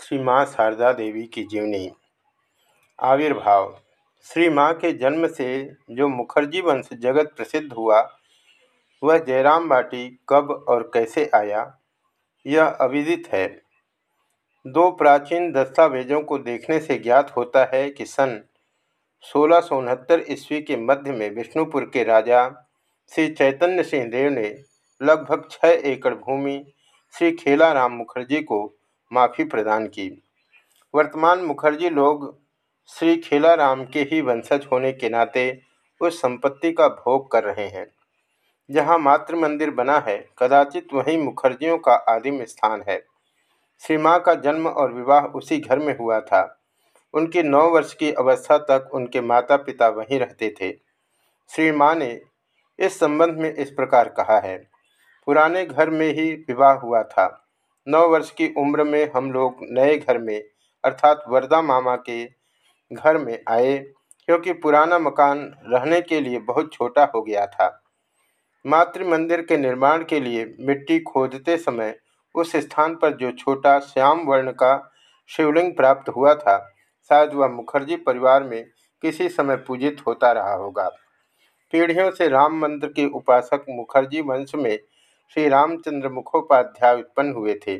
श्री माँ शारदा देवी की जीवनी। आविर्भाव। श्री माँ के जन्म से जो मुखर्जी वंश जगत प्रसिद्ध हुआ, वह जयराम बाटी कब और कैसे आया, यह अविदित है। दो प्राचीन दस्तावेजों को देखने से ज्ञात होता है कि सन सोलह सौ उनहत्तर ईस्वी के मध्य में विष्णुपुर के राजा श्री चैतन्य सिंह देव ने लगभग छः एकड़ भूमि श्री खेलाराम मुखर्जी को माफ़ी प्रदान की। वर्तमान मुखर्जी लोग श्री खेलाराम के ही वंशज होने के नाते उस संपत्ति का भोग कर रहे हैं। जहाँ मातृ मंदिर बना है, कदाचित वहीं मुखर्जियों का आदिम स्थान है। श्री माँ का जन्म और विवाह उसी घर में हुआ था। उनकी नौ वर्ष की अवस्था तक उनके माता पिता वहीं रहते थे। श्री माँ ने इस संबंध में इस प्रकार कहा है, पुराने घर में ही विवाह हुआ था। नौ वर्ष की उम्र में हम लोग नए घर में, अर्थात वरदा मामा के घर में आए, क्योंकि पुराना मकान रहने के लिए बहुत छोटा हो गया था। मातृ मंदिर के निर्माण के लिए मिट्टी खोदते समय उस स्थान पर जो छोटा श्याम वर्ण का शिवलिंग प्राप्त हुआ था, शायद वह मुखर्जी परिवार में किसी समय पूजित होता रहा होगा। पीढ़ियों से राम मंदिर के उपासक मुखर्जी वंश में श्री रामचंद्र मुखोपाध्याय उत्पन्न हुए थे।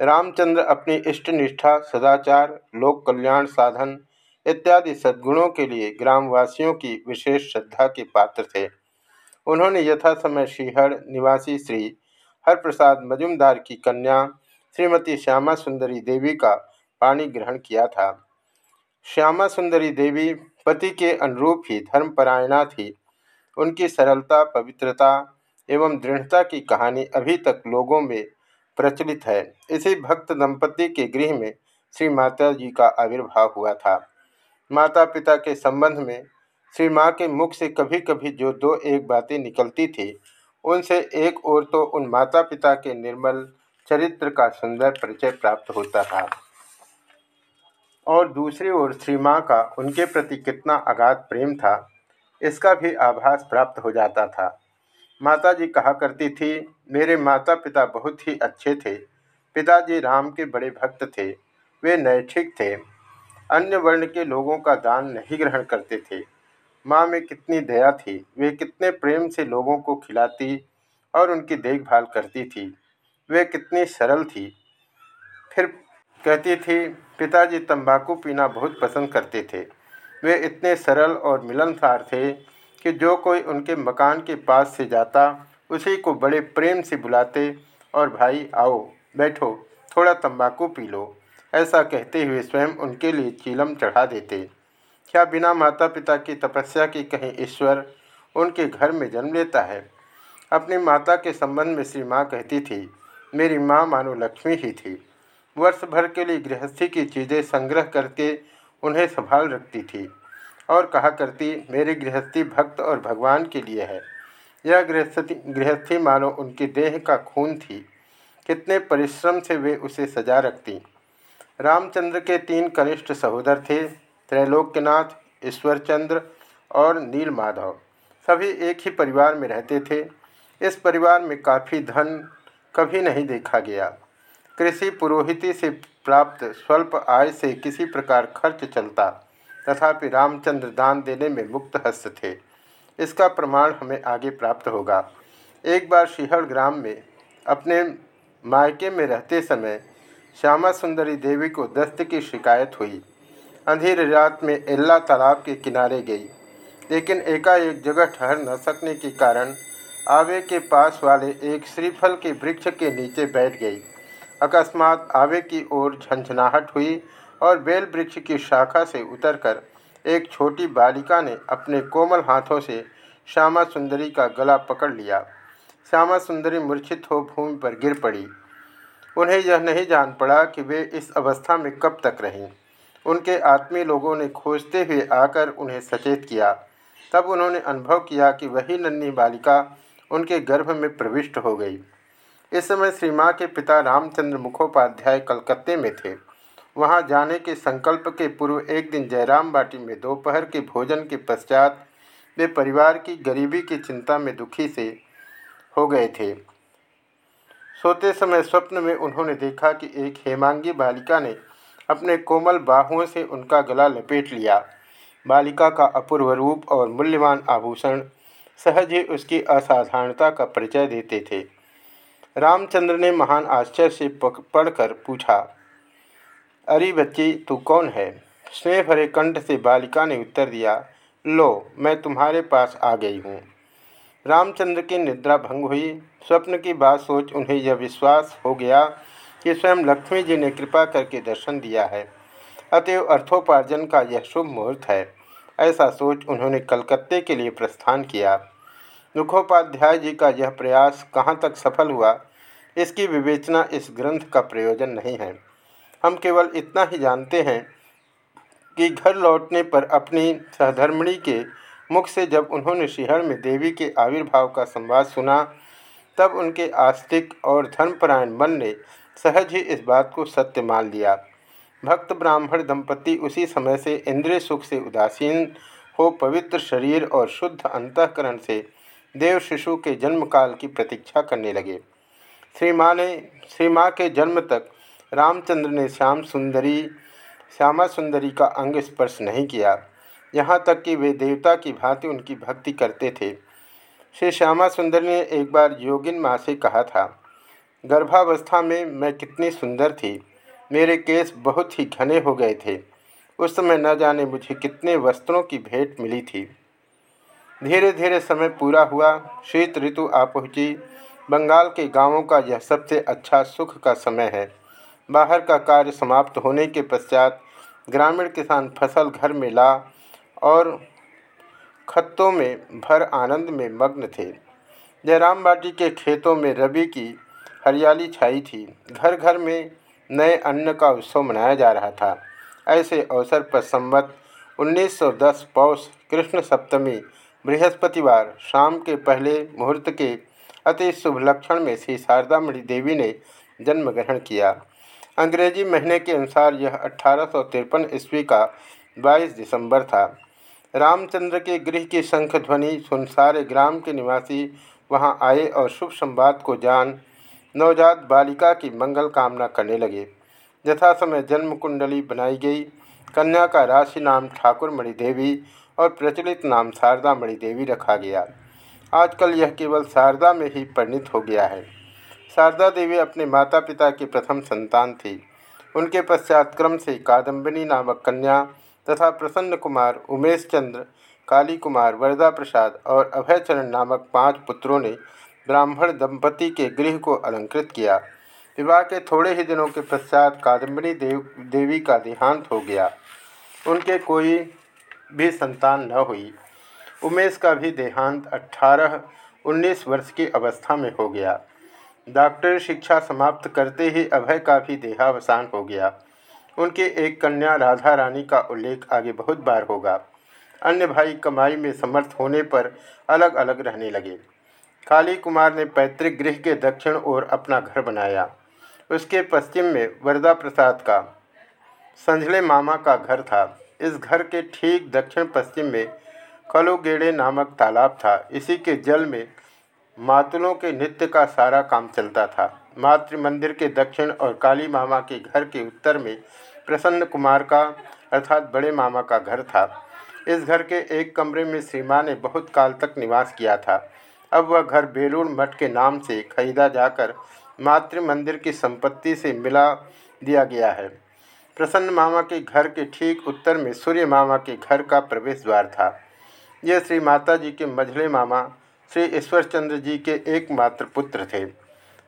रामचंद्र अपनी इष्ट निष्ठा सदाचार, लोक कल्याण साधन इत्यादि सद्गुणों के लिए ग्रामवासियों की विशेष श्रद्धा के पात्र थे। उन्होंने यथा समय श्रीहर, निवासी श्री हरप्रसाद मजुमदार की कन्या, श्रीमती श्यामा सुंदरी देवी का पाणी ग्रहण किया था। श्यामा सुंदरी देवी पति के अनुरूप ही धर्मपरायणा थी। उनकी सरलता, पवित्रता एवं दृढ़ता की कहानी अभी तक लोगों में प्रचलित है। इसी भक्त दंपति के गृह में श्री माता जी का आविर्भाव हुआ था। माता पिता के संबंध में श्री माँ के मुख से कभी कभी जो दो एक बातें निकलती थी, उनसे एक ओर तो उन माता पिता के निर्मल चरित्र का सुंदर परिचय प्राप्त होता था और दूसरी ओर श्री माँ का उनके प्रति कितना अगाध प्रेम था, इसका भी आभास प्राप्त हो जाता था। माताजी कहा करती थी, मेरे माता पिता बहुत ही अच्छे थे। पिताजी राम के बड़े भक्त थे। वे नैठिक थे। अन्य वर्ण के लोगों का दान नहीं ग्रहण करते थे। माँ में कितनी दया थी। वे कितने प्रेम से लोगों को खिलाती और उनकी देखभाल करती थी। वे कितनी सरल थी। फिर कहती थी, पिताजी तंबाकू पीना बहुत पसंद करते थे। वे इतने सरल और मिलनसार थे कि जो कोई उनके मकान के पास से जाता, उसी को बड़े प्रेम से बुलाते और, भाई, आओ, बैठो, थोड़ा तंबाकू पी लो। ऐसा कहते हुए स्वयं उनके लिए चीलम चढ़ा देते। क्या बिना माता पिता की तपस्या की कहीं, ईश्वर, उनके घर में जन्म लेता है? अपनी माता के संबंध में श्री माँ कहती थी, मेरी माँ मानो लक्ष्मी ही थी। वर्ष भर के लिए गृहस्थी की चीज़ें संग्रह करके उन्हें संभाल रखती थी। और कहा करती, मेरी गृहस्थी भक्त और भगवान के लिए है। यह गृहस्थी गृहस्थी मानो उनकी देह का खून थी। कितने परिश्रम से वे उसे सजा रखती। रामचंद्र के तीन कनिष्ठ सहोदर थे, त्रैलोक्यनाथ, ईश्वरचंद्र और नील माधव सभी एक ही परिवार में रहते थे। इस परिवार में काफ़ी धन कभी नहीं देखा गया। कृषि पुरोहिती से प्राप्त स्वल्प आय से किसी प्रकार खर्च चलता। तथापि रामचंद्र दान देने में मुक्त हस्त थे। इसका प्रमाण हमें आगे प्राप्त होगा। एक बार शिहड़ ग्राम में अपने मायके में रहते समय श्यामा सुंदरी देवी को दस्त की शिकायत हुई। अंधेर रात में एल्ला तालाब के किनारे गई। लेकिन एकाएक जगह ठहर न सकने के कारण आवे के पास वाले एक श्रीफल के वृक्ष के नीचे बैठ गई। अकस्मात आवे की ओर झंझनाहट हुई और बेल वृक्ष की शाखा से उतरकर एक छोटी बालिका ने अपने कोमल हाथों से श्यामा सुंदरी का गला पकड़ लिया। श्यामा सुंदरी मूर्छित हो भूमि पर गिर पड़ी। उन्हें यह नहीं जान पड़ा कि वे इस अवस्था में कब तक रहीं। उनके आत्मीय लोगों ने खोजते हुए आकर उन्हें सचेत किया। तब उन्होंने अनुभव किया कि वही नन्ही बालिका उनके गर्भ में प्रविष्ट हो गई। इस समय श्री माँ के पिता रामचंद्र मुखोपाध्याय कलकत्ते में थे। वहाँ जाने के संकल्प के पूर्व एक दिन जयराम बाटी में दोपहर के भोजन के पश्चात वे परिवार की गरीबी की चिंता में दुखी से हो गए थे। सोते समय स्वप्न में उन्होंने देखा कि एक हेमांगी बालिका ने अपने कोमल बाहुओं से उनका गला लपेट लिया। बालिका का अपूर्व रूप और मूल्यवान आभूषण सहज ही उसकी असाधारणता का परिचय देते थे। रामचंद्र ने महान आश्चर्य से पढ़कर पूछा अरे बच्ची, तू कौन है? स्नेह भरे कंठ से बालिका ने उत्तर दिया, लो, मैं तुम्हारे पास आ गई हूँ। रामचंद्र की निद्रा भंग हुई। स्वप्न की बात सोच उन्हें यह विश्वास हो गया कि स्वयं लक्ष्मी जी ने कृपा करके दर्शन दिया है। अतएव अर्थोपार्जन का यह शुभ मुहूर्त है, ऐसा सोच उन्होंने कलकत्ते के लिए प्रस्थान किया। मुखोपाध्याय जी का यह प्रयास कहाँ तक सफल हुआ, इसकी विवेचना इस ग्रंथ का प्रयोजन नहीं है। हम केवल इतना ही जानते हैं कि घर लौटने पर अपनी सहधर्मिणी के मुख से जब उन्होंने शिहर में देवी के आविर्भाव का संवाद सुना, तब उनके आस्तिक और धर्मपरायण मन ने सहज ही इस बात को सत्य मान लिया। भक्त ब्राह्मण दंपति उसी समय से इंद्रिय सुख से उदासीन हो पवित्र शरीर और शुद्ध अंतकरण से देव शिशु के जन्म काल की प्रतीक्षा करने लगे। श्री माँ ने श्री माँ के जन्म तक रामचंद्र ने श्याम सुंदरी, श्यामा सुंदरी का अंग स्पर्श नहीं किया। यहाँ तक कि वे देवता की भांति उनकी भक्ति करते थे। श्री श्यामा सुंदर ने एक बार योगिन माँ से कहा था, गर्भावस्था में मैं कितनी सुंदर थी। मेरे केस बहुत ही घने हो गए थे। उस समय न जाने मुझे कितने वस्त्रों की भेंट मिली थी। धीरे धीरे समय पूरा हुआ। शीत ऋतु आ पहुँची। बंगाल के गाँवों का यह सबसे अच्छा सुख का समय है। बाहर का कार्य समाप्त होने के पश्चात ग्रामीण किसान फ़सल घर में ला और खत्तों में भर आनंद में मग्न थे। जयराम बाटी के खेतों में रबी की हरियाली छाई थी। घर घर में नए अन्न का उत्सव मनाया जा रहा था। ऐसे अवसर पर संवत 1910 पौष कृष्ण सप्तमी बृहस्पतिवार शाम के पहले मुहूर्त के अति शुभ लक्षण में श्री शारदामणि देवी ने जन्म ग्रहण किया। अंग्रेज़ी महीने के अनुसार यह अठारह ईस्वी का 22 दिसंबर था। रामचंद्र के गृह की शंख ध्वनि सुन सारे ग्राम के निवासी वहाँ आए और शुभ संवाद को जान नवजात बालिका की मंगल कामना करने लगे। यथा समय जन्म कुंडली बनाई गई। कन्या का राशि नाम ठाकुर मणि देवी और प्रचलित नाम शारदा मणि देवी रखा गया। आजकल यह केवल शारदा में ही परिणित हो गया है। शारदा देवी अपने माता पिता की प्रथम संतान थी। उनके पश्चात क्रम से कादम्बिनी नामक कन्या तथा प्रसन्न कुमार, उमेश चंद्र, काली कुमार, वरदा प्रसाद और अभयचरण नामक पाँच पुत्रों ने ब्राह्मण दंपति के गृह को अलंकृत किया। विवाह के थोड़े ही दिनों के पश्चात कादम्बिनी देव, देवी का देहांत हो गया। उनके कोई भी संतान न हुई। उमेश का भी देहांत अट्ठारह उन्नीस वर्ष की अवस्था में हो गया। डॉक्टरी शिक्षा समाप्त करते ही अभय का भी देहावसान हो गया। उनके एक कन्या राधा रानी का उल्लेख आगे बहुत बार होगा। अन्य भाई कमाई में समर्थ होने पर अलग अलग रहने लगे। काली कुमार ने पैतृक गृह के दक्षिण ओर अपना घर बनाया। उसके पश्चिम में वरदा प्रसाद का, संझले मामा का घर था। इस घर के ठीक दक्षिण पश्चिम में कलोगेड़े नामक तालाब था। इसी के जल में मातुलों के नित्य का सारा काम चलता था। मातृ मंदिर के दक्षिण और काली मामा के घर के उत्तर में प्रसन्न कुमार का, अर्थात बड़े मामा का घर था। इस घर के एक कमरे में श्री ने बहुत काल तक निवास किया था। अब वह घर बेलूर मठ के नाम से खरीदा जाकर मातृ मंदिर की संपत्ति से मिला दिया गया है। प्रसन्न मामा के घर के ठीक उत्तर में सूर्य मामा के घर का प्रवेश द्वार था। यह श्री माता जी के मझले मामा श्री ईश्वरचंद्र जी के एकमात्र पुत्र थे।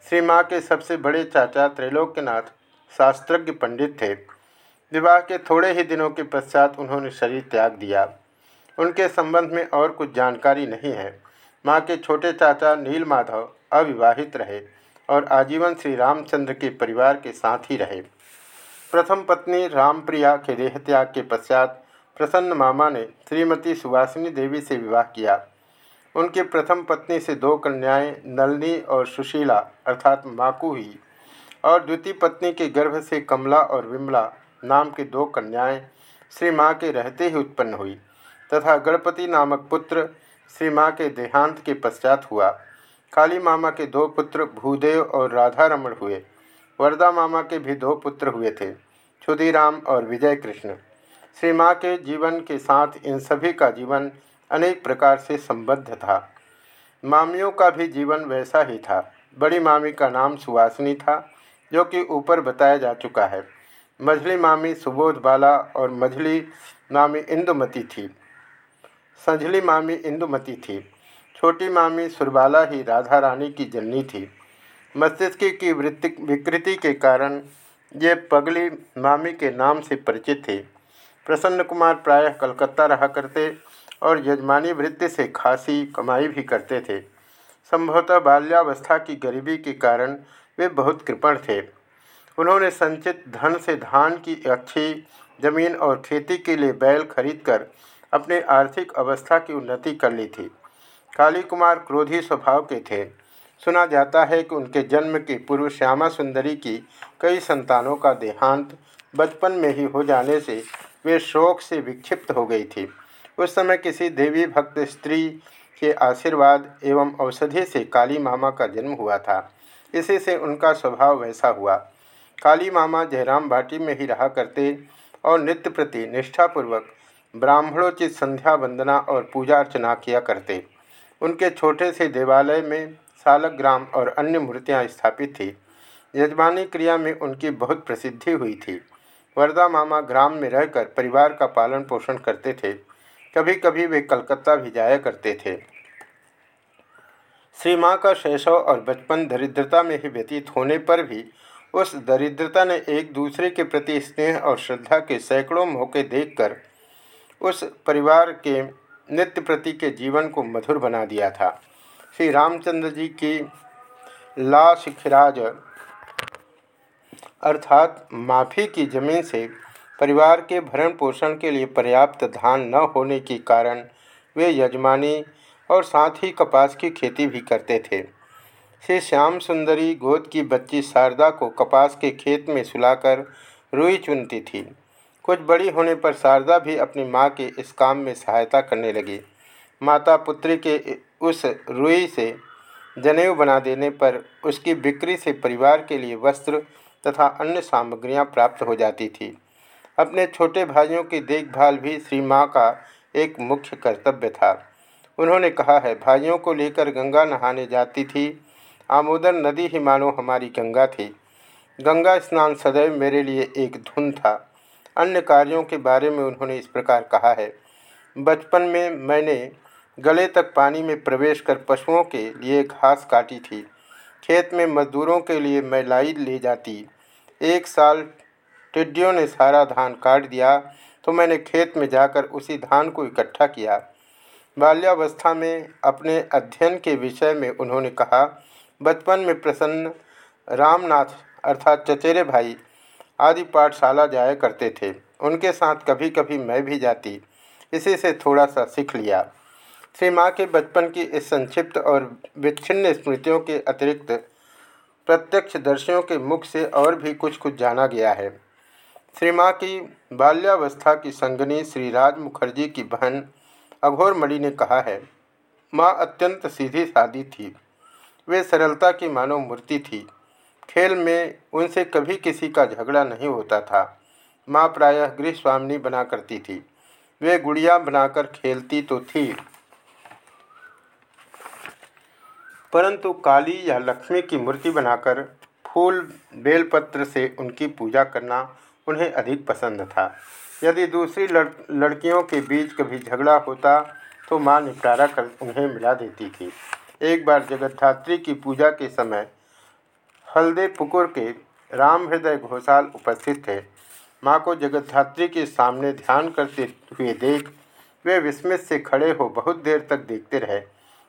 श्री माँ के सबसे बड़े चाचा त्रैलोक्यनाथ, शास्त्रज्ञ पंडित थे। विवाह के थोड़े ही दिनों के पश्चात उन्होंने शरीर त्याग दिया। उनके संबंध में और कुछ जानकारी नहीं है। माँ के छोटे चाचा नील माधव अविवाहित रहे और आजीवन श्री रामचंद्र के परिवार के साथ ही रहे। प्रथम पत्नी रामप्रिया के देह त्याग के पश्चात प्रसन्न मामा ने श्रीमती सुवासिनी देवी से विवाह किया। उनकी प्रथम पत्नी से दो कन्याएँ, नलनी और सुशीला, अर्थात माकू हुई और द्वितीय पत्नी के गर्भ से कमला और विमला नाम की दो कन्याएँ श्री माँ के रहते ही उत्पन्न हुई, तथा गणपति नामक पुत्र श्री माँ के देहांत के पश्चात हुआ। काली मामा के दो पुत्र भूदेव और राधा रमण हुए। वरदा मामा के भी दो पुत्र हुए थे, क्षुदीराम और विजय कृष्ण श्री माँ के जीवन के साथ इन सभी का जीवन अनेक प्रकार से संबद्ध था। मामियों का भी जीवन वैसा ही था। बड़ी मामी का नाम सुवासिनी था, जो कि ऊपर बताया जा चुका है। मझली मामी सुबोध बाला और मझली मामी इंदुमती थी। संझली मामी इंदुमती थी। छोटी मामी सुरबाला ही राधा रानी की जननी थी। मस्तिष्क की वृत्ति, विकृति के कारण ये पगली मामी के नाम से परिचित थे। प्रसन्न कुमार प्रायः कलकत्ता रहा करते और यजमानी वृत्ति से खासी, कमाई भी करते थे। संभवतः बाल्यावस्था की गरीबी के कारण वे बहुत कृपण थे। उन्होंने संचित धन से धान की अच्छी ज़मीन और खेती के लिए बैल खरीदकर अपने आर्थिक अवस्था की उन्नति कर ली थी। काली कुमार क्रोधी स्वभाव के थे। सुना जाता है कि उनके जन्म के पूर्व श्यामा सुंदरी की कई संतानों का देहांत बचपन में ही हो जाने से वे शोक से विक्षिप्त हो गई थी। उस समय किसी देवी भक्त स्त्री के आशीर्वाद एवं औषधि से काली मामा का जन्म हुआ था। इसी से उनका स्वभाव वैसा हुआ। काली मामा जयराम भाटी में ही रहा करते और नित्य प्रति निष्ठापूर्वक ब्राह्मणोचित संध्या वंदना और पूजा अर्चना किया करते। उनके छोटे से देवालय में सालग्राम और अन्य मूर्तियाँ स्थापित थी। यजमानी क्रिया में उनकी बहुत प्रसिद्धि हुई थी। वरदा मामा ग्राम में रहकर परिवार का पालन पोषण करते थे। कभी कभी वे कलकत्ता भी जाया करते थे। श्री माँ का शैशव और बचपन दरिद्रता में ही व्यतीत होने पर भी उस दरिद्रता ने एक दूसरे के प्रति स्नेह और श्रद्धा के सैकड़ों मौके देखकर उस परिवार के नित्य प्रति के जीवन को मधुर बना दिया था। श्री रामचंद्र जी की लाश खिराज अर्थात माफ़ी की ज़मीन से परिवार के भरण पोषण के लिए पर्याप्त धान न होने के कारण वे यजमानी और साथ ही कपास की खेती भी करते थे। श्री श्याम सुंदरी गोद की बच्ची शारदा को कपास के खेत में सुलाकर रुई चुनती थी। कुछ बड़ी होने पर शारदा भी अपनी माँ के इस काम में सहायता करने लगी। माता पुत्री के उस रुई से जनेऊ बना देने पर उसकी बिक्री से परिवार के लिए वस्त्र तथा अन्य सामग्रियाँ प्राप्त हो जाती थी। अपने छोटे भाइयों की देखभाल भी श्री माँ का एक मुख्य कर्तव्य था। उन्होंने कहा है, भाइयों को लेकर गंगा नहाने जाती थी। आमोदन नदी ही मानो हमारी गंगा थी। गंगा स्नान सदैव मेरे लिए एक धुन था। अन्य कार्यों के बारे में उन्होंने इस प्रकार कहा है। बचपन में मैंने गले तक पानी में प्रवेश कर पशुओं के लिए घास काटी थी। खेत में मजदूरों के लिए मैं लाई ले जाती। एक साल टिड्डियों ने सारा धान काट दिया तो मैंने खेत में जाकर उसी धान को इकट्ठा किया। बाल्यावस्था में अपने अध्ययन के विषय में उन्होंने कहा, बचपन में प्रसन्न रामनाथ अर्थात चचेरे भाई आदि पाठशाला जाया करते थे। उनके साथ कभी कभी मैं भी जाती, इसी से थोड़ा सा सीख लिया। श्री माँ के बचपन की इस संक्षिप्त और विच्छिन्न स्मृतियों के अतिरिक्त प्रत्यक्ष दर्शियों के मुख से और भी कुछ कुछ जाना गया है। श्री माँ की बाल्यावस्था की संगनी श्री राज मुखर्जी की बहन अघोर मणि ने कहा है, माँ अत्यंत सीधी सादी थी। वे सरलता की मानव मूर्ति थी। खेल में उनसे कभी किसी का झगड़ा नहीं होता था। माँ प्रायः गृह स्वामिनी बना करती थी। वे गुड़िया बनाकर खेलती तो थी। परंतु काली या लक्ष्मी की मूर्ति बनाकर फूल, बेलपत्र से उनकी पूजा करना उन्हें अधिक पसंद था। यदि दूसरी लड़, लड़कियों के बीच कभी झगड़ा होता तो माँ निपटारा कर उन्हें मिला देती थी। एक बार जगतधात्री की पूजा के समय हल्दे पुकुर के राम हृदय घोषाल उपस्थित थे। माँ को जगतधात्री के सामने ध्यान करते हुए देख वे विस्मित से खड़े हो बहुत देर तक देखते रहे।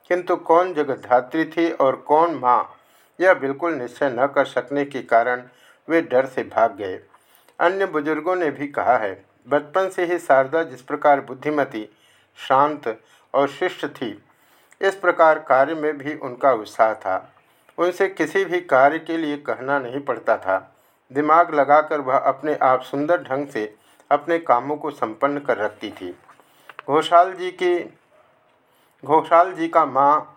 किंतु कौन जगतधात्री थी और कौन माँ यह बिल्कुल निश्चय न कर सकने के कारण वे डर से भाग गए। अन्य बुज़ुर्गों ने भी कहा है। बचपन से ही शारदा जिस प्रकार बुद्धिमती, शांत और शिष्ट थी, इस प्रकार कार्य में भी उनका उत्साह था। उनसे किसी भी कार्य के लिए कहना नहीं पड़ता था। दिमाग लगाकर वह अपने आप सुंदर ढंग से अपने कामों को संपन्न कर रखती थी। घोषाल जी की, घोषाल जी का माँ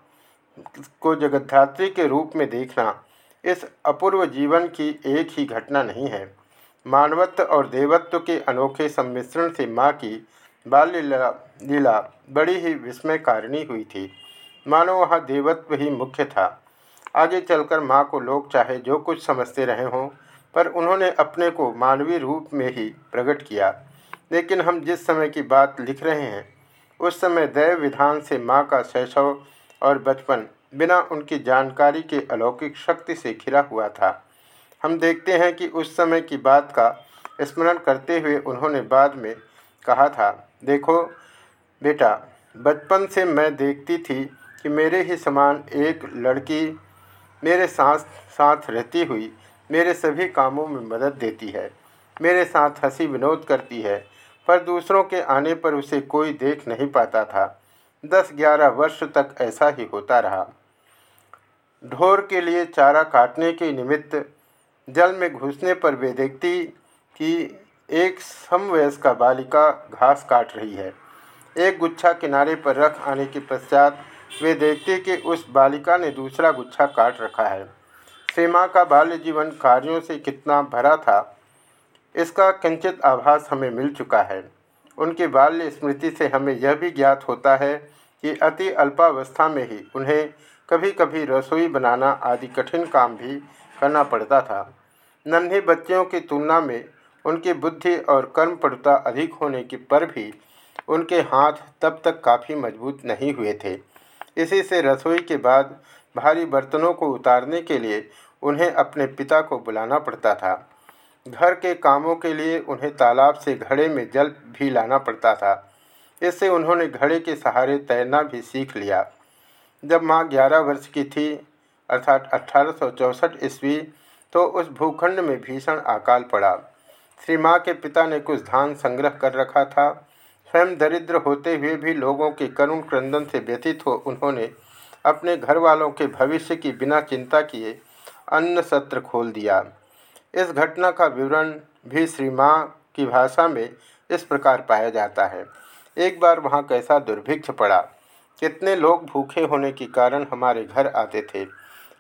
को जगद्धात्री के रूप में देखना इस अपूर्व जीवन की एक ही घटना नहीं है। मानवत्व और देवत्व के अनोखे सम्मिश्रण से माँ की बाल लीला लीला बड़ी ही विस्मयकारिणी हुई थी। मानो वहाँ देवत्व ही मुख्य था। आगे चलकर माँ को लोग चाहे जो कुछ समझते रहे हों, पर उन्होंने अपने को मानवीय रूप में ही प्रकट किया। लेकिन हम जिस समय की बात लिख रहे हैं, उस समय दैव विधान से माँ का शैशव और बचपन बिना उनकी जानकारी के अलौकिक शक्ति से घिरा हुआ था। हम देखते हैं कि उस समय की बात का स्मरण करते हुए उन्होंने बाद में कहा था, देखो बेटा, बचपन से मैं देखती थी कि मेरे ही समान एक लड़की मेरे साथ साथ रहती हुई मेरे सभी कामों में मदद देती है, मेरे साथ हँसी विनोद करती है, पर दूसरों के आने पर उसे कोई देख नहीं पाता था। दस ग्यारह वर्ष तक ऐसा ही होता रहा। ढोर के लिए चारा काटने के निमित्त जल में घुसने पर वे देखती कि एक समवयस का बालिका घास काट रही है। एक गुच्छा किनारे पर रख आने के पश्चात वे देखते कि उस बालिका ने दूसरा गुच्छा काट रखा है। सीमा का बाल्य जीवन कार्यों से कितना भरा था, इसका किंचित आभास हमें मिल चुका है। उनकी बाल्य स्मृति से हमें यह भी ज्ञात होता है कि अति अल्पावस्था में ही उन्हें कभी कभी रसोई बनाना आदि कठिन काम भी करना पड़ता था। नन्हे बच्चों की तुलना में उनकी बुद्धि और कर्मपटुता अधिक होने के पर भी उनके हाथ तब तक काफ़ी मज़बूत नहीं हुए थे। इसी से रसोई के बाद भारी बर्तनों को उतारने के लिए उन्हें अपने पिता को बुलाना पड़ता था। घर के कामों के लिए उन्हें तालाब से घड़े में जल भी लाना पड़ता था। इससे उन्होंने घड़े के सहारे तैरना भी सीख लिया। जब माँ ग्यारह वर्ष की थी, अर्थात अठारह ईस्वी तो उस भूखंड में भीषण अकाल पड़ा। श्री माँ के पिता ने कुछ धान संग्रह कर रखा था। स्वयं दरिद्र होते हुए भी लोगों के करुण क्रंदन से व्यतीत हो उन्होंने अपने घर वालों के भविष्य की बिना चिंता किए अन्न सत्र खोल दिया। इस घटना का विवरण भी श्री माँ की भाषा में इस प्रकार पाया जाता है। एक बार वहाँ कैसा दुर्भिक्ष पड़ा। कितने लोग भूखे होने के कारण हमारे घर आते थे।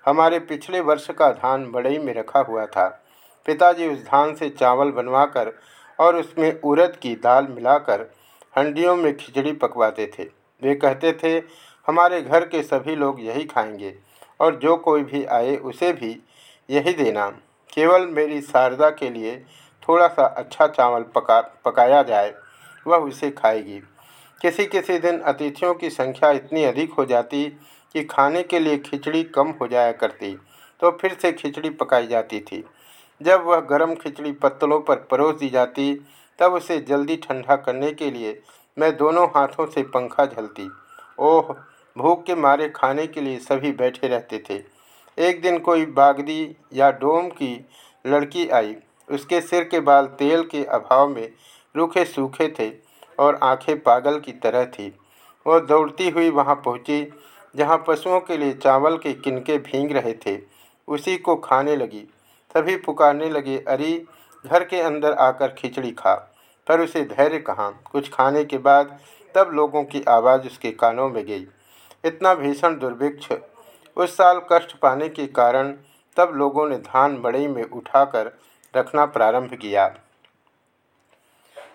हमारे पिछले वर्ष का धान बड़ई में रखा हुआ था। पिताजी उस धान से चावल बनवाकर और उसमें उड़द की दाल मिलाकर हंडियों में खिचड़ी पकवाते थे। वे कहते थे, हमारे घर के सभी लोग यही खाएँगे और जो कोई भी आए उसे भी यही देना। केवल मेरी शारदा के लिए थोड़ा सा अच्छा चावल पका, पकाया जाए, वह उसे खाएगी। किसी किसी दिन अतिथियों की संख्या इतनी अधिक हो जाती कि खाने के लिए खिचड़ी कम हो जाया करती तो फिर से खिचड़ी पकाई जाती थी। जब वह गर्म खिचड़ी पत्तलों पर परोस दी जाती, तब उसे जल्दी ठंडा करने के लिए मैं दोनों हाथों से पंखा झलती। ओह, भूख के मारे खाने के लिए सभी बैठे रहते थे। एक दिन कोई बागदी या डोम की लड़की आई। उसके सिर के बाल तेल के अभाव में रूखे सूखे थे और आँखें पागल की तरह थी। वह दौड़ती हुई वहाँ पहुँची जहाँ पशुओं के लिए चावल के किनके भींग रहे थे, उसी को खाने लगी। सभी पुकारने लगे, अरे, घर के अंदर आकर खिचड़ी खा। पर उसे धैर्य कहाँ। कुछ खाने के बाद तब लोगों की आवाज़ उसके कानों में गई। इतना भीषण दुर्भिक्ष, उस साल कष्ट पाने के कारण तब लोगों ने धान बड़ई में उठाकर रखना प्रारंभ किया।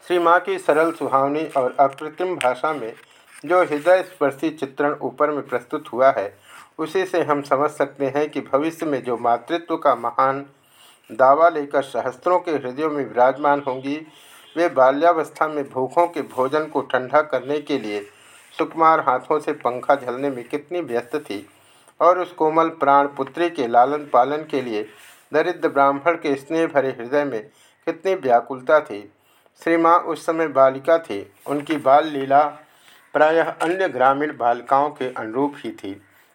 श्री माँ की सरल सुहावनी और अकृत्रिम भाषा में जो हृदय स्पर्शी चित्रण ऊपर में प्रस्तुत हुआ है, उसी से हम समझ सकते हैं कि भविष्य में जो मातृत्व का महान दावा लेकर सहस्त्रों के हृदयों में विराजमान होंगी, वे बाल्यावस्था में भूखों के भोजन को ठंडा करने के लिए सुकुमार हाथों से पंखा झलने में कितनी व्यस्त थी और उस कोमल प्राण पुत्री के लालन पालन के लिए दरिद्र ब्राह्मण के स्नेह भरे हृदय में कितनी व्याकुलता थी। श्री माँ उस समय बालिका थी, उनकी बाल लीला प्रायः अन्य ग्रामीण बालिकाओं के अनुरूप ही थी,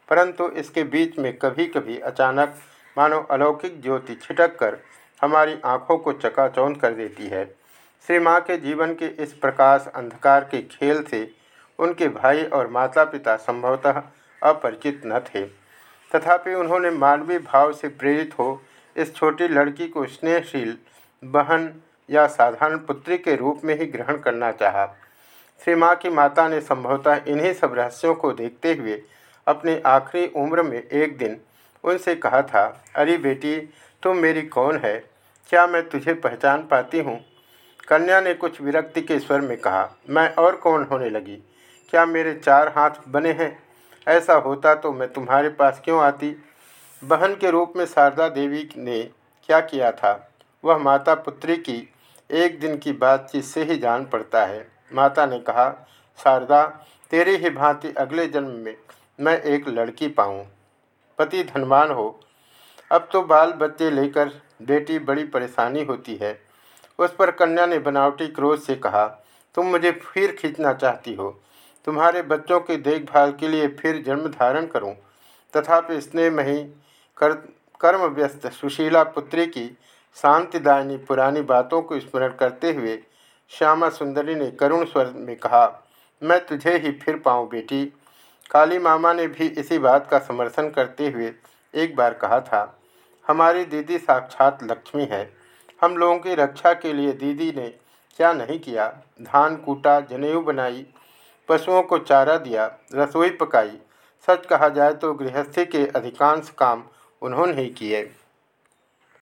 परंतु इसके बीच में कभी कभी अचानक मानो अलौकिक ज्योति छिटक कर हमारी आँखों को चकाचौंध कर देती है। श्री माँ के जीवन के इस प्रकाश अंधकार के खेल से उनके भाई और माता पिता संभवतः अपरिचित न थे। तथापि उन्होंने मानवीय भाव से प्रेरित हो इस छोटी लड़की को स्नेहशील, बहन या साधारण पुत्री के रूप में ही ग्रहण करना चाहा। श्री माँ की माता ने संभवतः इन्हीं सब रहस्यों को देखते हुए अपनी आखिरी उम्र में एक दिन उनसे कहा था, अरे बेटी, तुम मेरी कौन है? क्या मैं तुझे पहचान पाती हूँ? कन्या ने कुछ विरक्ति के स्वर में कहा, मैं और कौन होने लगी? क्या मेरे चार हाथ बने हैं? ऐसा होता तो मैं तुम्हारे पास क्यों आती? बहन के रूप में शारदा देवी ने क्या किया था? वह माता पुत्री की एक दिन की बातचीत से ही जान पड़ता है। माता ने कहा, शारदा, तेरी ही भांति अगले जन्म में मैं एक लड़की पाऊँ। पति धनवान हो। अब तो बाल बच्चे लेकर बेटी बड़ी परेशानी होती है। उस पर कन्या ने बनावटी क्रोध से कहा, तुम मुझे फिर खींचना चाहती हो। तुम्हारे बच्चों की देखभाल के लिए फिर जन्म धारण करूँ। तथापि स्नेह में ही कर कर्म व्यस्त सुशीला पुत्री की शांतिदायनी पुरानी बातों को स्मरण करते हुए श्यामा सुंदरी ने करुण स्वर में कहा, मैं तुझे ही फिर पाऊँ बेटी। काली मामा ने भी इसी बात का समर्थन करते हुए एक बार कहा था, हमारी दीदी साक्षात लक्ष्मी है। हम लोगों की रक्षा के लिए दीदी ने क्या नहीं किया? धान कूटा, जनेऊ बनाई, पशुओं को चारा दिया, रसोई पकाई। सच कहा जाए तो गृहस्थी के अधिकांश काम उन्होंने ही किए।